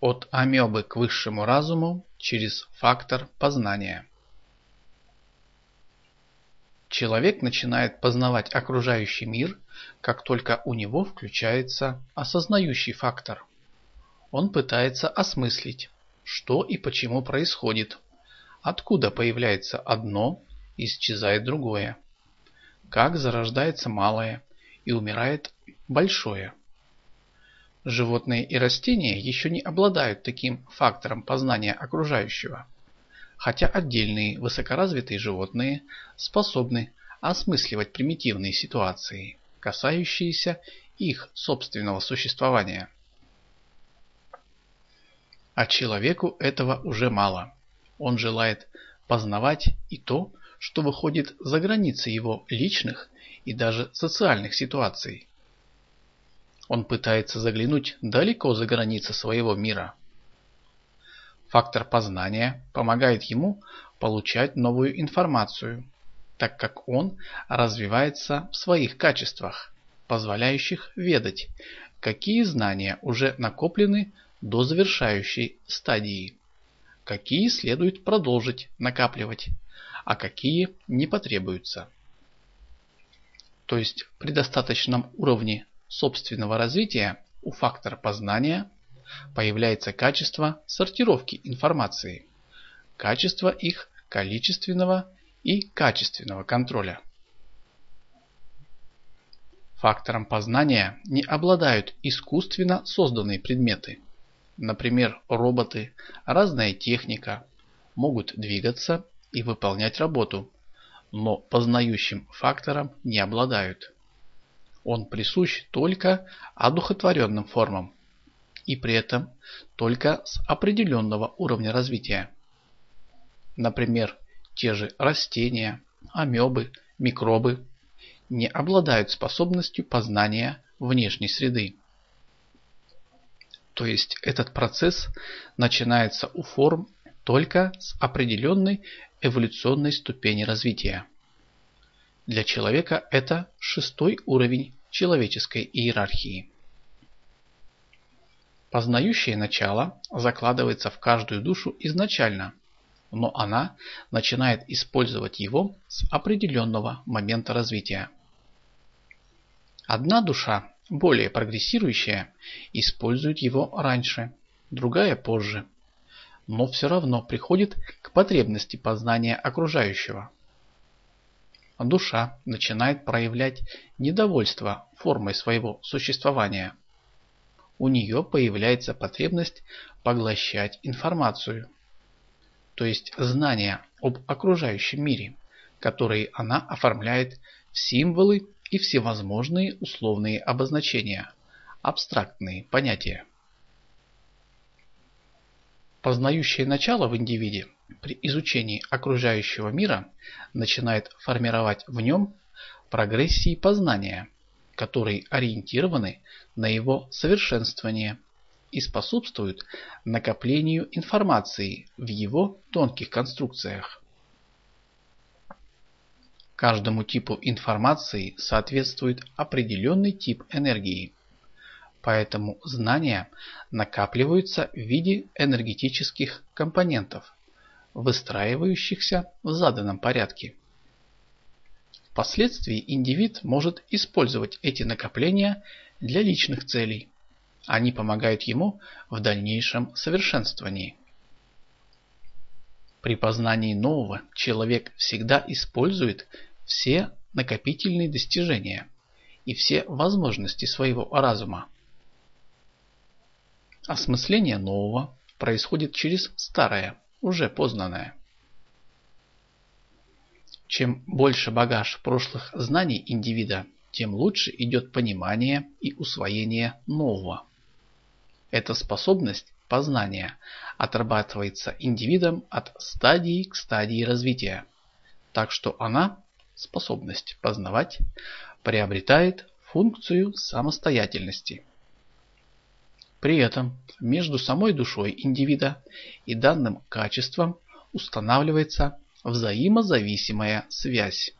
От амебы к высшему разуму через фактор познания. Человек начинает познавать окружающий мир, как только у него включается осознающий фактор. Он пытается осмыслить, что и почему происходит, откуда появляется одно исчезает другое, как зарождается малое и умирает большое. Животные и растения еще не обладают таким фактором познания окружающего, хотя отдельные высокоразвитые животные способны осмысливать примитивные ситуации, касающиеся их собственного существования. А человеку этого уже мало. Он желает познавать и то, что выходит за границы его личных и даже социальных ситуаций. Он пытается заглянуть далеко за границы своего мира. Фактор познания помогает ему получать новую информацию, так как он развивается в своих качествах, позволяющих ведать, какие знания уже накоплены до завершающей стадии, какие следует продолжить накапливать, а какие не потребуются. То есть при достаточном уровне собственного развития у фактора познания появляется качество сортировки информации, качество их количественного и качественного контроля. Фактором познания не обладают искусственно созданные предметы. Например, роботы, разная техника могут двигаться и выполнять работу, но познающим фактором не обладают. Он присущ только одухотворенным формам и при этом только с определенного уровня развития. Например, те же растения, амебы, микробы не обладают способностью познания внешней среды. То есть этот процесс начинается у форм только с определенной эволюционной ступени развития. Для человека это шестой уровень человеческой иерархии. Познающее начало закладывается в каждую душу изначально, но она начинает использовать его с определенного момента развития. Одна душа, более прогрессирующая, использует его раньше, другая позже, но все равно приходит к потребности познания окружающего душа начинает проявлять недовольство формой своего существования. У нее появляется потребность поглощать информацию, то есть знания об окружающем мире, которые она оформляет в символы и всевозможные условные обозначения, абстрактные понятия. Познающее начало в индивиде при изучении окружающего мира начинает формировать в нем прогрессии познания, которые ориентированы на его совершенствование и способствуют накоплению информации в его тонких конструкциях. Каждому типу информации соответствует определенный тип энергии. Поэтому знания накапливаются в виде энергетических компонентов, выстраивающихся в заданном порядке. Впоследствии индивид может использовать эти накопления для личных целей. Они помогают ему в дальнейшем совершенствовании. При познании нового человек всегда использует все накопительные достижения и все возможности своего разума. Осмысление нового происходит через старое, уже познанное. Чем больше багаж прошлых знаний индивида, тем лучше идет понимание и усвоение нового. Эта способность познания отрабатывается индивидом от стадии к стадии развития, так что она, способность познавать, приобретает функцию самостоятельности. При этом между самой душой индивида и данным качеством устанавливается взаимозависимая связь.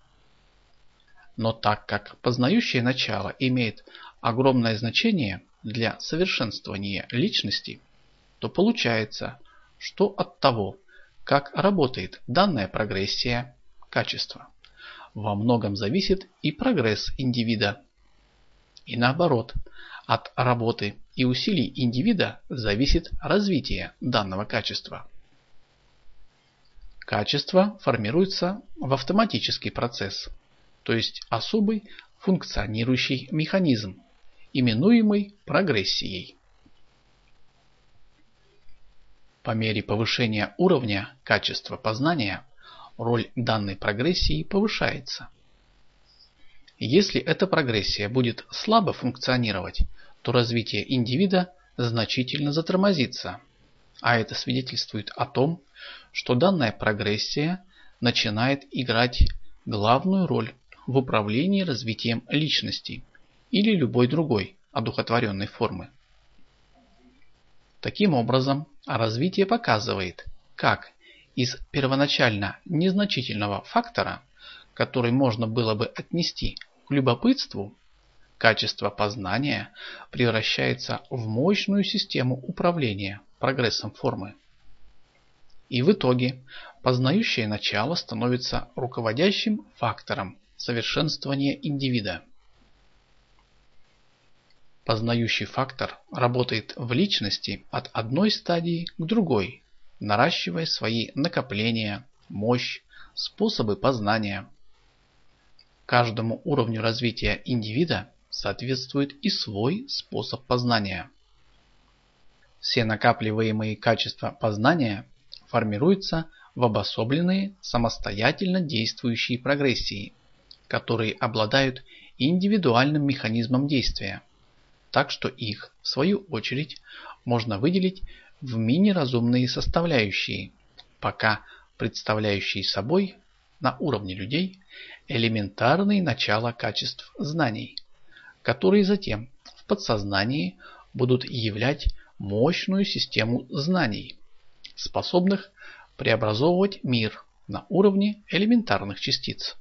Но так как познающее начало имеет огромное значение для совершенствования личности, то получается, что от того, как работает данная прогрессия, качество, во многом зависит и прогресс индивида. И наоборот, от работы и усилий индивида зависит развитие данного качества. Качество формируется в автоматический процесс, то есть особый функционирующий механизм, именуемый прогрессией. По мере повышения уровня качества познания роль данной прогрессии повышается. Если эта прогрессия будет слабо функционировать, то развитие индивида значительно затормозится, а это свидетельствует о том, что данная прогрессия начинает играть главную роль в управлении развитием личности или любой другой одухотворенной формы. Таким образом, развитие показывает, как из первоначально незначительного фактора, который можно было бы отнести к любопытству, качество познания превращается в мощную систему управления прогрессом формы. И в итоге познающее начало становится руководящим фактором совершенствования индивида. Познающий фактор работает в личности от одной стадии к другой, наращивая свои накопления, мощь, способы познания. Каждому уровню развития индивида соответствует и свой способ познания. Все накапливаемые качества познания формируются в обособленные самостоятельно действующие прогрессии, которые обладают индивидуальным механизмом действия, так что их, в свою очередь, можно выделить в мини-разумные составляющие, пока представляющие собой на уровне людей элементарные начала качеств знаний, которые затем в подсознании будут являть мощную систему знаний, способных преобразовывать мир на уровне элементарных частиц.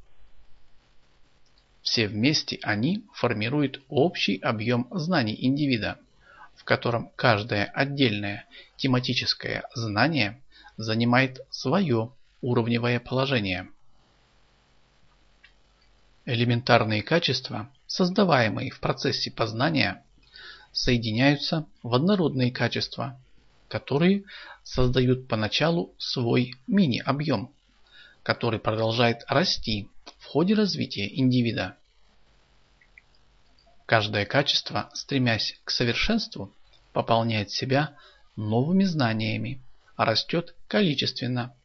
Все вместе они формируют общий объем знаний индивида, в котором каждое отдельное тематическое знание занимает свое уровневое положение. Элементарные качества, создаваемые в процессе познания, соединяются в однородные качества, которые создают поначалу свой мини-объем, который продолжает расти в ходе развития индивида. Каждое качество, стремясь к совершенству, пополняет себя новыми знаниями, растет количественно,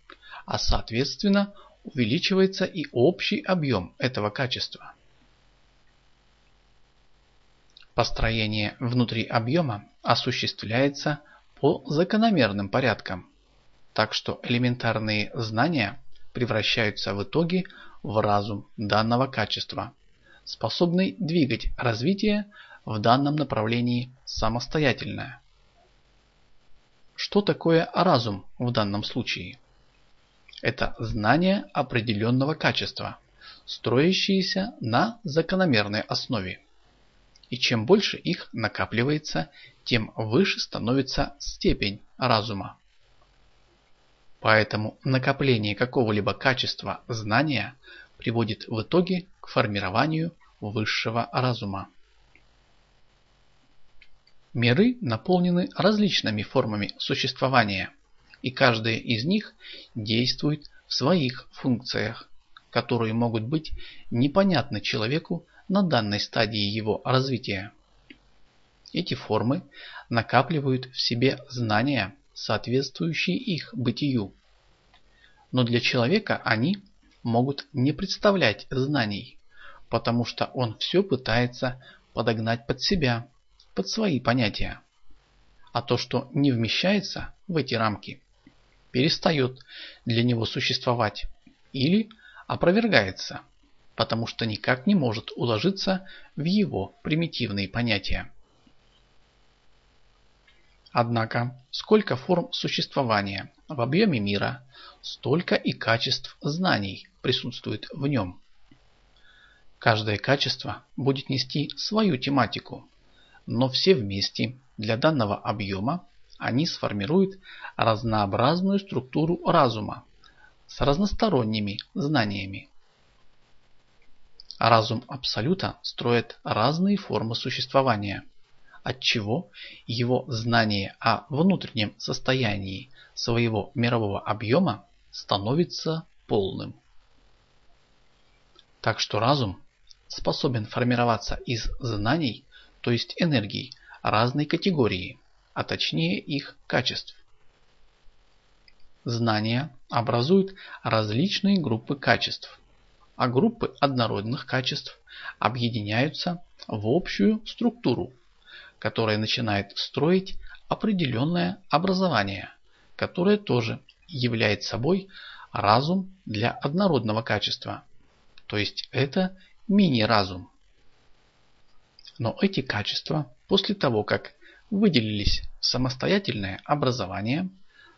а соответственно увеличивается и общий объем этого качества. Построение внутри объема осуществляется по закономерным порядкам, так что элементарные знания превращаются в итоге в разум данного качества, способный двигать развитие в данном направлении самостоятельно. Что такое разум в данном случае? Это знание определенного качества, строящиеся на закономерной основе. И чем больше их накапливается, тем выше становится степень разума. Поэтому накопление какого-либо качества знания приводит в итоге к формированию высшего разума. Миры наполнены различными формами существования, и каждая из них действует в своих функциях, которые могут быть непонятны человеку на данной стадии его развития. Эти формы накапливают в себе знания, соответствующие их бытию. Но для человека они могут не представлять знаний, потому что он все пытается подогнать под себя, под свои понятия. А то, что не вмещается в эти рамки, перестает для него существовать или опровергается потому что никак не может уложиться в его примитивные понятия. Однако, сколько форм существования в объеме мира, столько и качеств знаний присутствует в нем. Каждое качество будет нести свою тематику, но все вместе для данного объема они сформируют разнообразную структуру разума с разносторонними знаниями. Разум Абсолюта строит разные формы существования, отчего его знание о внутреннем состоянии своего мирового объема становится полным. Так что разум способен формироваться из знаний, то есть энергий, разной категории, а точнее их качеств. Знания образуют различные группы качеств, а группы однородных качеств объединяются в общую структуру, которая начинает строить определенное образование, которое тоже является собой разум для однородного качества, то есть это мини-разум. Но эти качества после того, как выделились самостоятельное образование,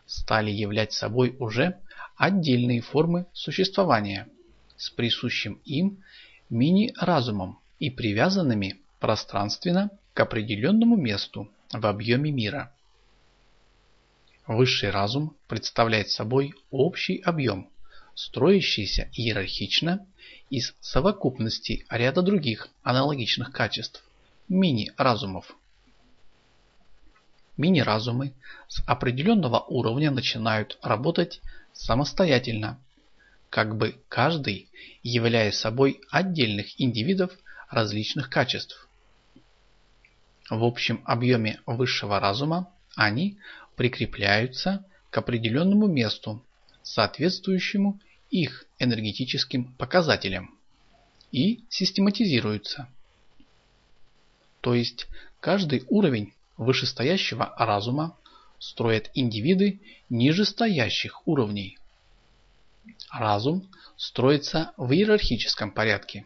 стали являть собой уже отдельные формы существования с присущим им мини-разумом и привязанными пространственно к определенному месту в объеме мира. Высший разум представляет собой общий объем, строящийся иерархично из совокупности ряда других аналогичных качеств, мини-разумов. Мини-разумы с определенного уровня начинают работать самостоятельно, как бы каждый являя собой отдельных индивидов различных качеств. В общем объеме высшего разума они прикрепляются к определенному месту, соответствующему их энергетическим показателям, и систематизируются. То есть каждый уровень вышестоящего разума строят индивиды нижестоящих уровней. Разум строится в иерархическом порядке.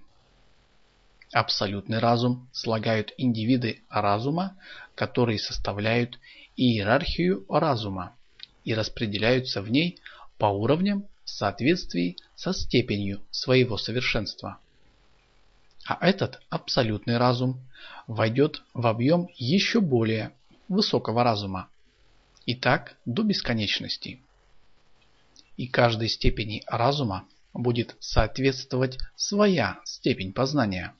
Абсолютный разум слагают индивиды разума, которые составляют иерархию разума и распределяются в ней по уровням в соответствии со степенью своего совершенства. А этот абсолютный разум войдет в объем еще более высокого разума. И так до бесконечности. И каждой степени разума будет соответствовать своя степень познания.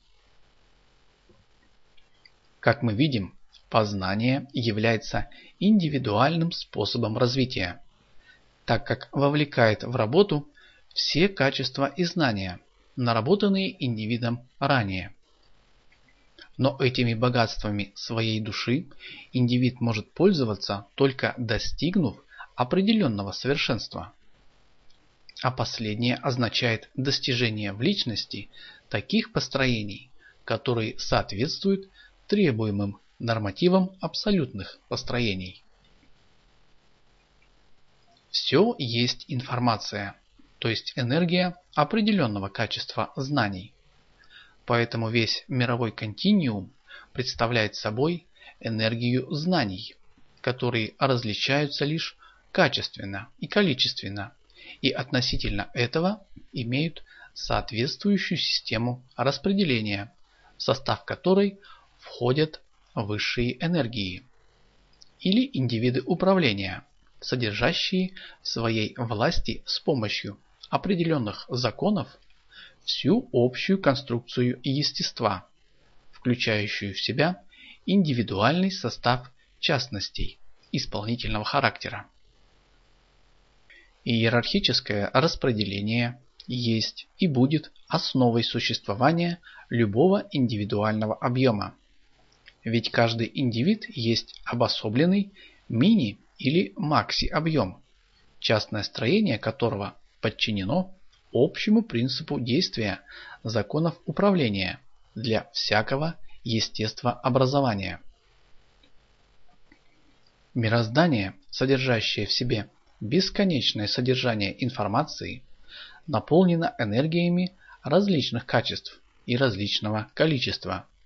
Как мы видим, познание является индивидуальным способом развития, так как вовлекает в работу все качества и знания, наработанные индивидом ранее. Но этими богатствами своей души индивид может пользоваться только достигнув определенного совершенства. А последнее означает достижение в личности таких построений, которые соответствуют требуемым нормативам абсолютных построений. Все есть информация, то есть энергия определенного качества знаний. Поэтому весь мировой континуум представляет собой энергию знаний, которые различаются лишь качественно и количественно, и относительно этого имеют соответствующую систему распределения, в состав которой входят высшие энергии или индивиды управления, содержащие в своей власти с помощью определенных законов всю общую конструкцию естества, включающую в себя индивидуальный состав частностей исполнительного характера. Иерархическое распределение есть и будет основой существования любого индивидуального объема. Ведь каждый индивид есть обособленный мини- или макси-объем, частное строение которого подчинено общему принципу действия законов управления для всякого естествообразования. Мироздание, содержащее в себе бесконечное содержание информации, наполнено энергиями различных качеств и различного количества –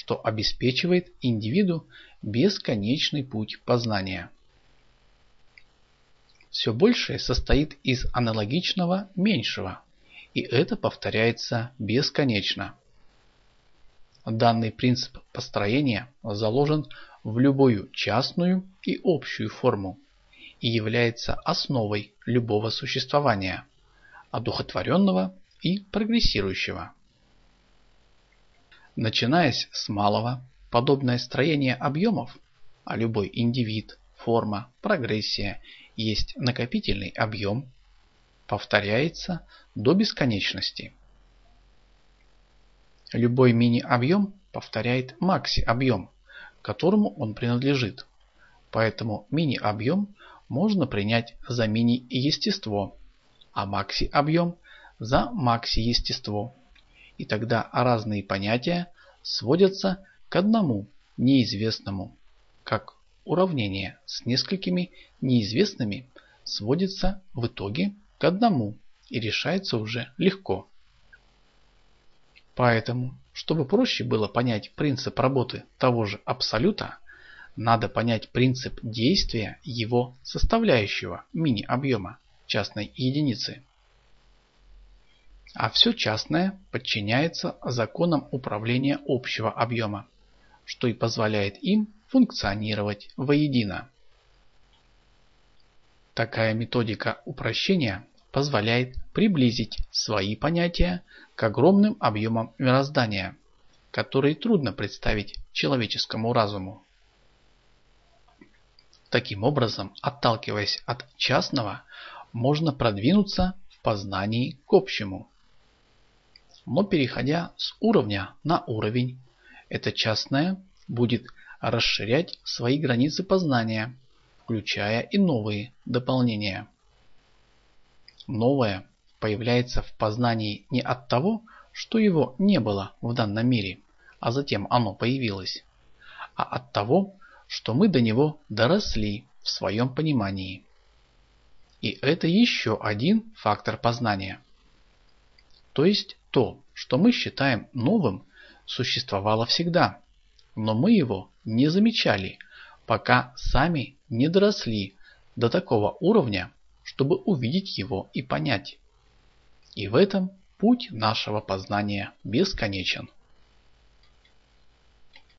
что обеспечивает индивиду бесконечный путь познания. Все большее состоит из аналогичного меньшего, и это повторяется бесконечно. Данный принцип построения заложен в любую частную и общую форму и является основой любого существования, одухотворенного и прогрессирующего. Начинаясь с малого, подобное строение объемов, а любой индивид, форма, прогрессия есть накопительный объем, повторяется до бесконечности. Любой мини-объем повторяет макси-объем, которому он принадлежит. Поэтому мини-объем можно принять за мини-естество, а макси-объем за макси-естество. И тогда разные понятия сводятся к одному неизвестному, как уравнение с несколькими неизвестными сводится в итоге к одному и решается уже легко. Поэтому, чтобы проще было понять принцип работы того же абсолюта, надо понять принцип действия его составляющего мини-объема частной единицы. А все частное подчиняется законам управления общего объема, что и позволяет им функционировать воедино. Такая методика упрощения позволяет приблизить свои понятия к огромным объемам мироздания, которые трудно представить человеческому разуму. Таким образом, отталкиваясь от частного, можно продвинуться в познании к общему. Но переходя с уровня на уровень, это частное будет расширять свои границы познания, включая и новые дополнения. Новое появляется в познании не от того, что его не было в данном мире, а затем оно появилось, а от того, что мы до него доросли в своем понимании. И это еще один фактор познания. То есть то, что мы считаем новым, существовало всегда, но мы его не замечали, пока сами не доросли до такого уровня, чтобы увидеть его и понять. И в этом путь нашего познания бесконечен.